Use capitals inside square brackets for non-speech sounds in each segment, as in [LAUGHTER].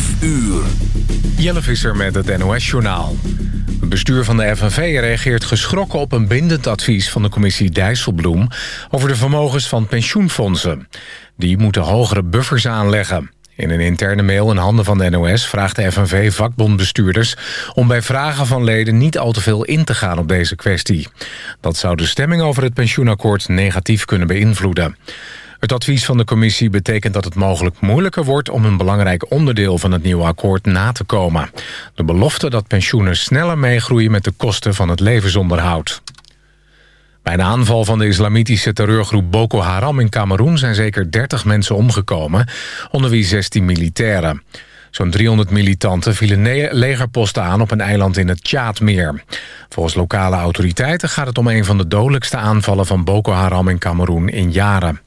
5 uur. Jelle Visser met het NOS-journaal. Het bestuur van de FNV reageert geschrokken op een bindend advies van de commissie Dijsselbloem... over de vermogens van pensioenfondsen. Die moeten hogere buffers aanleggen. In een interne mail in handen van de NOS vraagt de FNV vakbondbestuurders... om bij vragen van leden niet al te veel in te gaan op deze kwestie. Dat zou de stemming over het pensioenakkoord negatief kunnen beïnvloeden. Het advies van de commissie betekent dat het mogelijk moeilijker wordt... om een belangrijk onderdeel van het nieuwe akkoord na te komen. De belofte dat pensioenen sneller meegroeien met de kosten van het levensonderhoud. Bij een aanval van de islamitische terreurgroep Boko Haram in Cameroen... zijn zeker 30 mensen omgekomen, onder wie 16 militairen. Zo'n 300 militanten vielen legerposten aan op een eiland in het Tjaadmeer. Volgens lokale autoriteiten gaat het om een van de dodelijkste aanvallen van Boko Haram in Cameroen in jaren.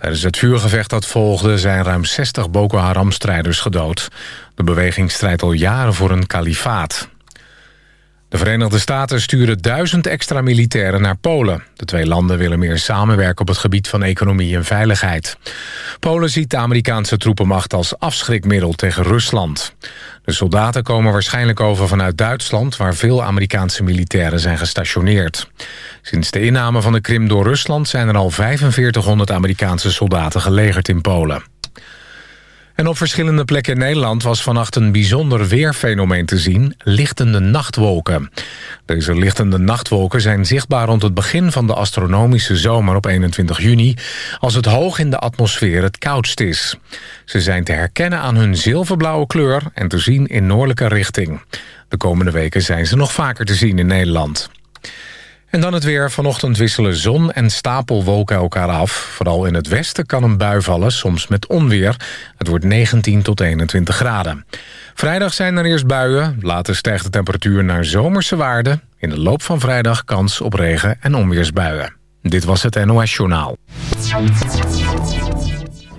Tijdens het vuurgevecht dat volgde zijn ruim 60 Boko Haram-strijders gedood. De beweging strijdt al jaren voor een kalifaat. De Verenigde Staten sturen duizend extra militairen naar Polen. De twee landen willen meer samenwerken op het gebied van economie en veiligheid. Polen ziet de Amerikaanse troepenmacht als afschrikmiddel tegen Rusland. De soldaten komen waarschijnlijk over vanuit Duitsland... waar veel Amerikaanse militairen zijn gestationeerd. Sinds de inname van de Krim door Rusland... zijn er al 4500 Amerikaanse soldaten gelegerd in Polen. En op verschillende plekken in Nederland was vannacht een bijzonder weerfenomeen te zien, lichtende nachtwolken. Deze lichtende nachtwolken zijn zichtbaar rond het begin van de astronomische zomer op 21 juni, als het hoog in de atmosfeer het koudst is. Ze zijn te herkennen aan hun zilverblauwe kleur en te zien in noordelijke richting. De komende weken zijn ze nog vaker te zien in Nederland. En dan het weer. Vanochtend wisselen zon en stapelwolken elkaar af. Vooral in het westen kan een bui vallen, soms met onweer. Het wordt 19 tot 21 graden. Vrijdag zijn er eerst buien. Later stijgt de temperatuur naar zomerse waarden. In de loop van vrijdag kans op regen- en onweersbuien. Dit was het NOS Journaal.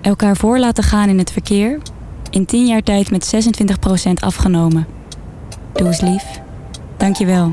Elkaar voor laten gaan in het verkeer. In 10 jaar tijd met 26% afgenomen. Doe eens lief. Dank je wel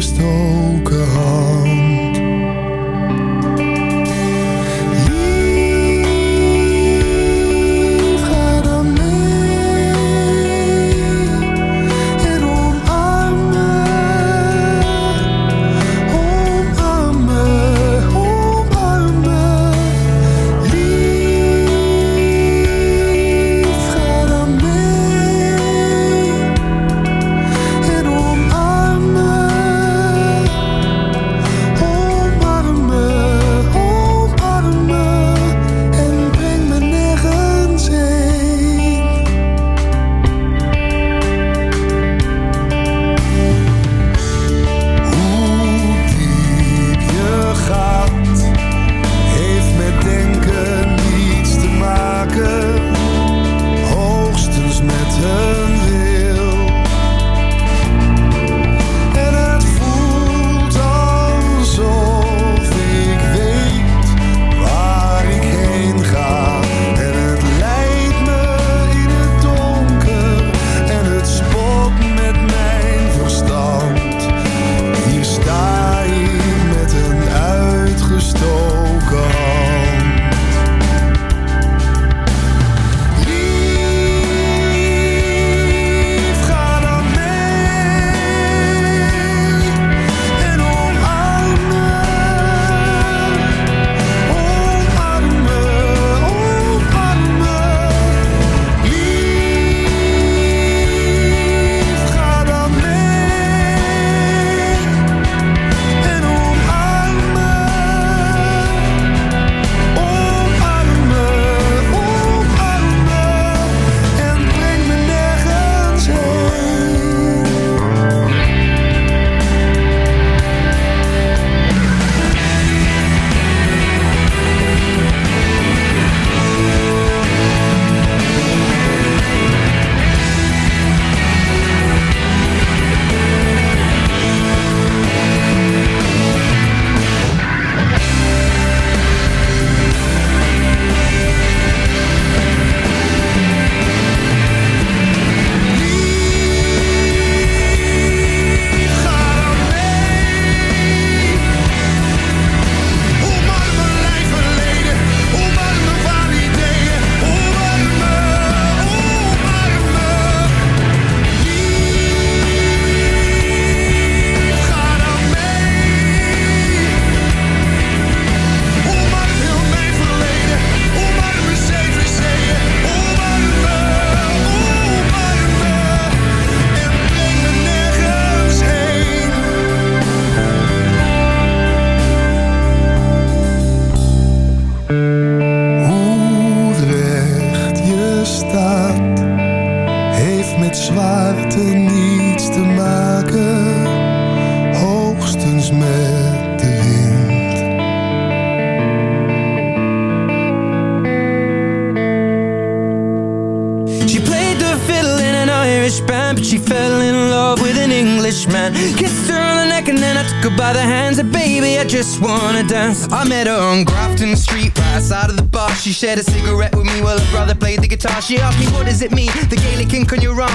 crystal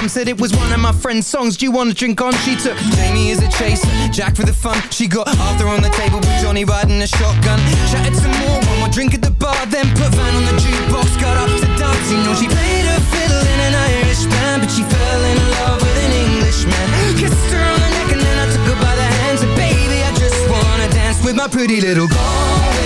arm Said it was one of my friend's songs. Do you wanna drink on? She took Jamie as a chaser Jack for the fun. She got Arthur on the table with Johnny riding a shotgun. Chatted some more, one more drink at the bar Then put Van on the jukebox. Got up to dance You know she played her fiddle in an Irish band But she fell in love with an Englishman. Kissed her on the neck and then I took her by the hands And baby, I just wanna dance with my pretty little Galway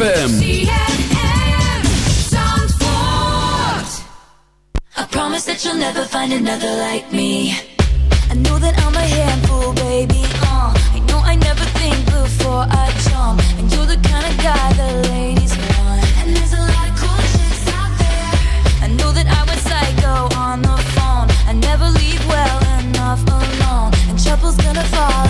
ZFM. I promise that you'll never find another like me. I know that I'm a handful, baby. Uh, I know I never think before I jump, and you're the kind of guy the ladies want. And there's a lot of cool chicks out there. I know that I went psycho on the phone. I never leave well enough alone, and trouble's gonna follow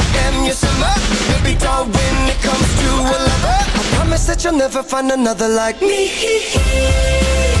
am your summer. Baby doll, when it comes to a lover, I promise that you'll never find another like me. [LAUGHS]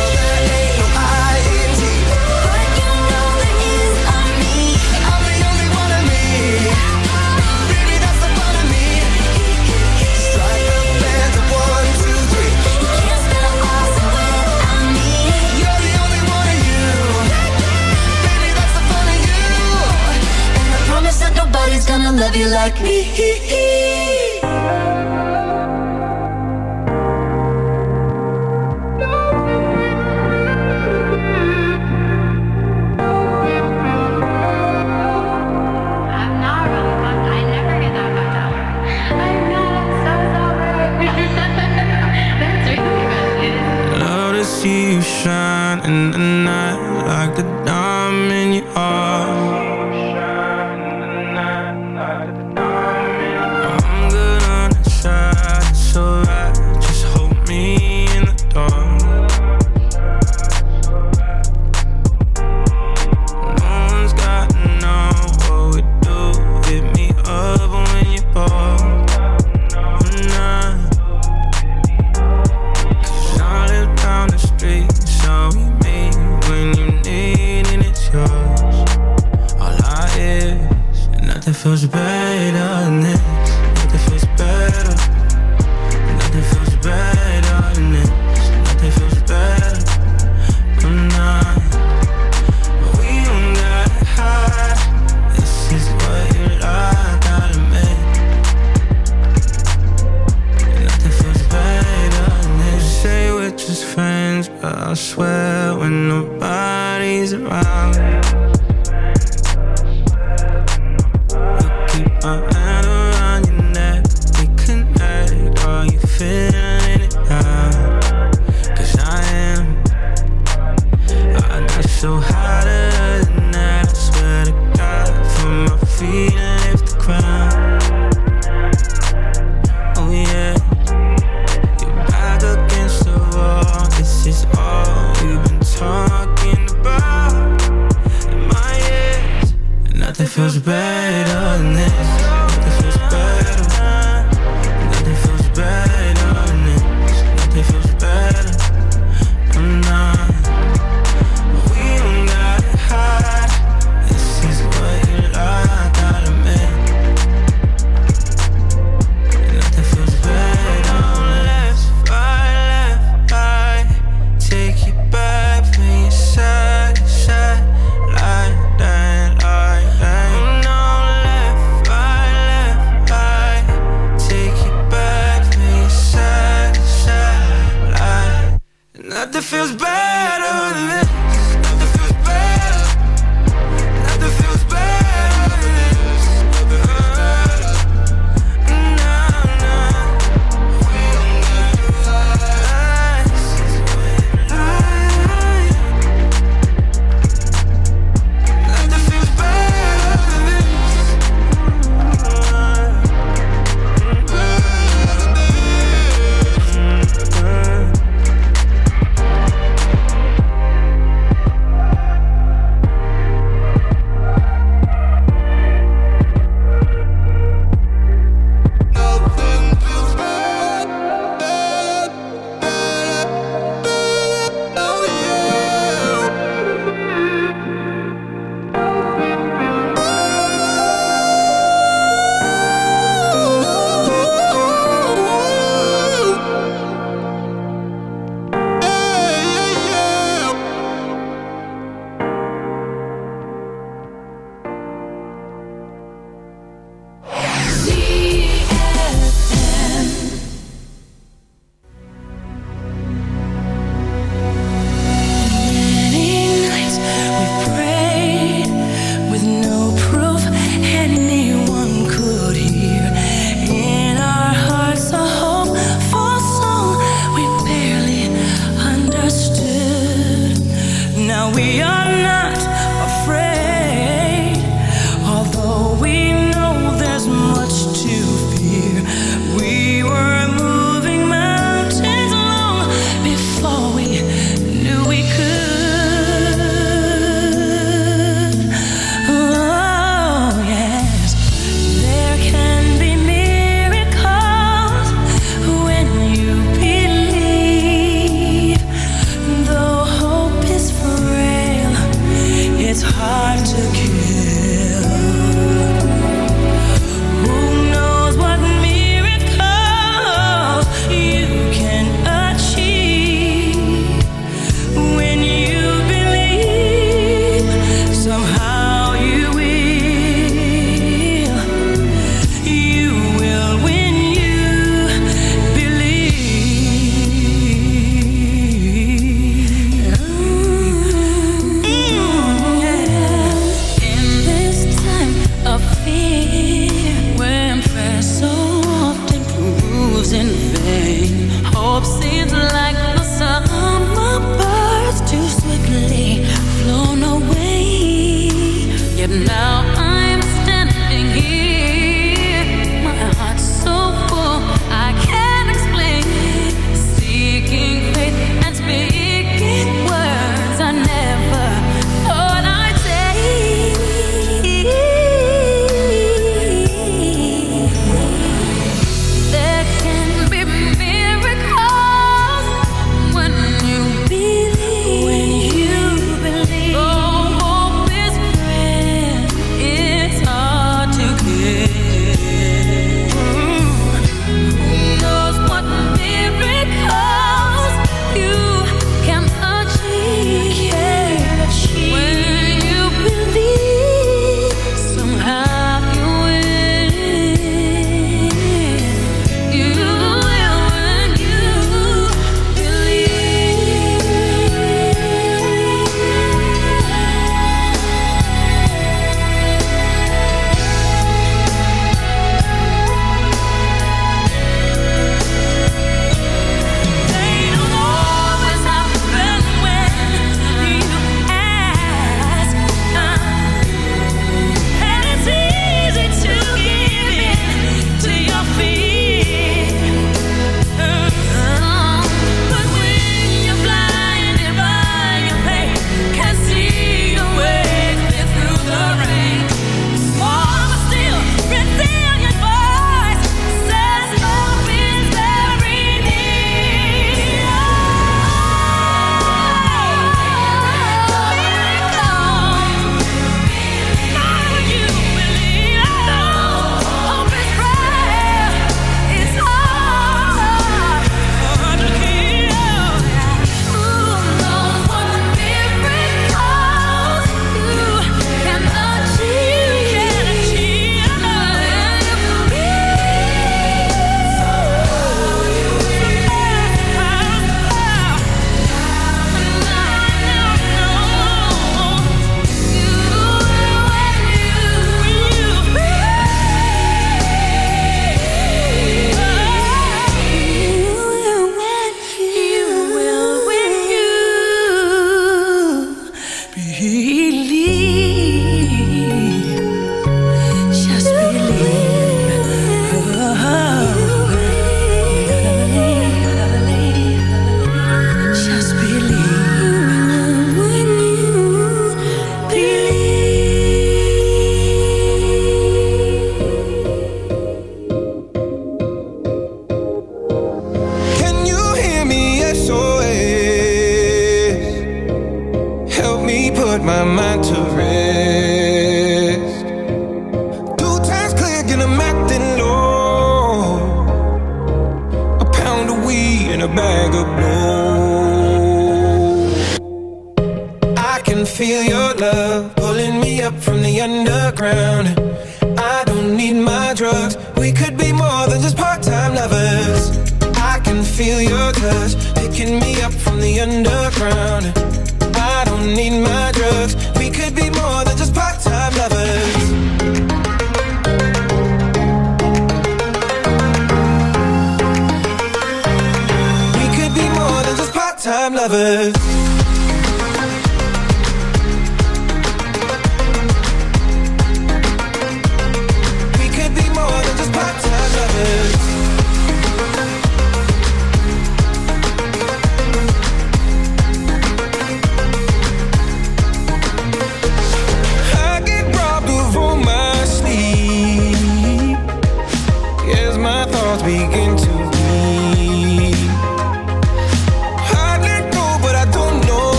love you like me.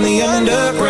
on the underground.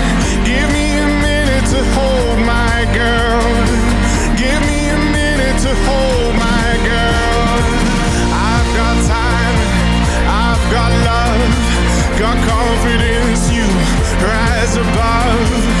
Got confidence. You rise above.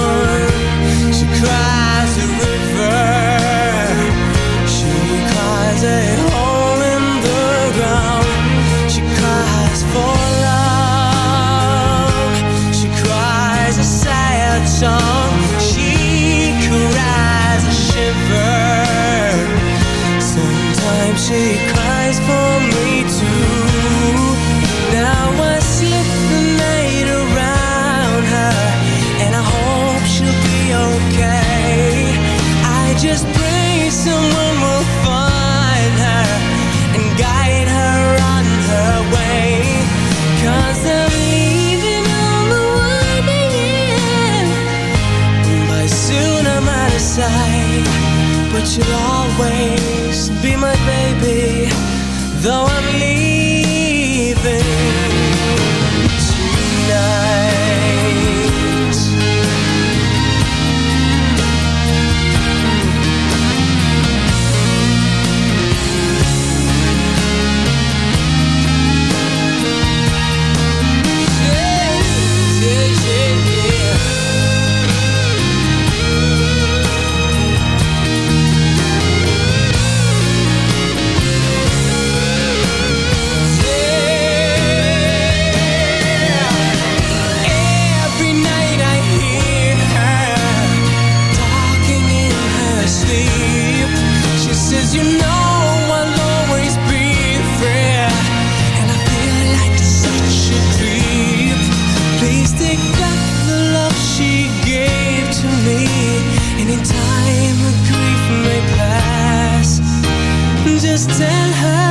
She cries for me just tell her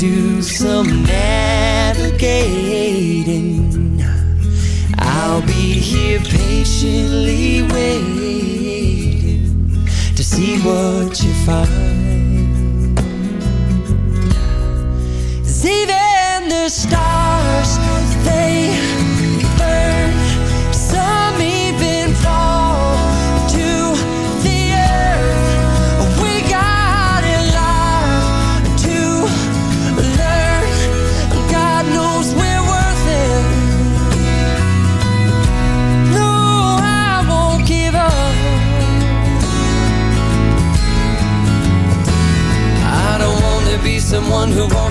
do some navigating. I'll be here patiently waiting to see what you find. See, the stars.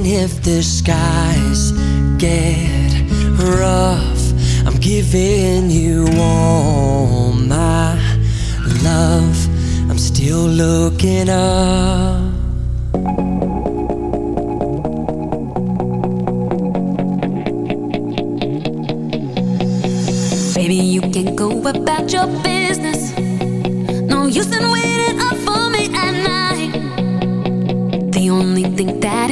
Even if the skies get rough, I'm giving you all my love. I'm still looking up. Maybe you can go about your business. No use in waiting.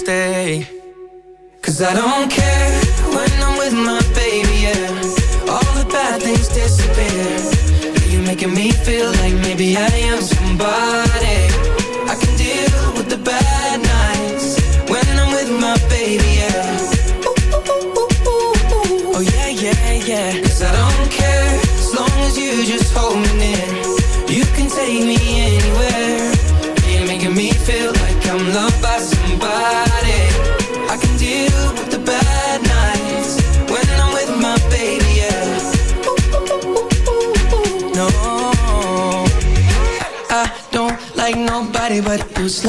stay. Cause I don't care.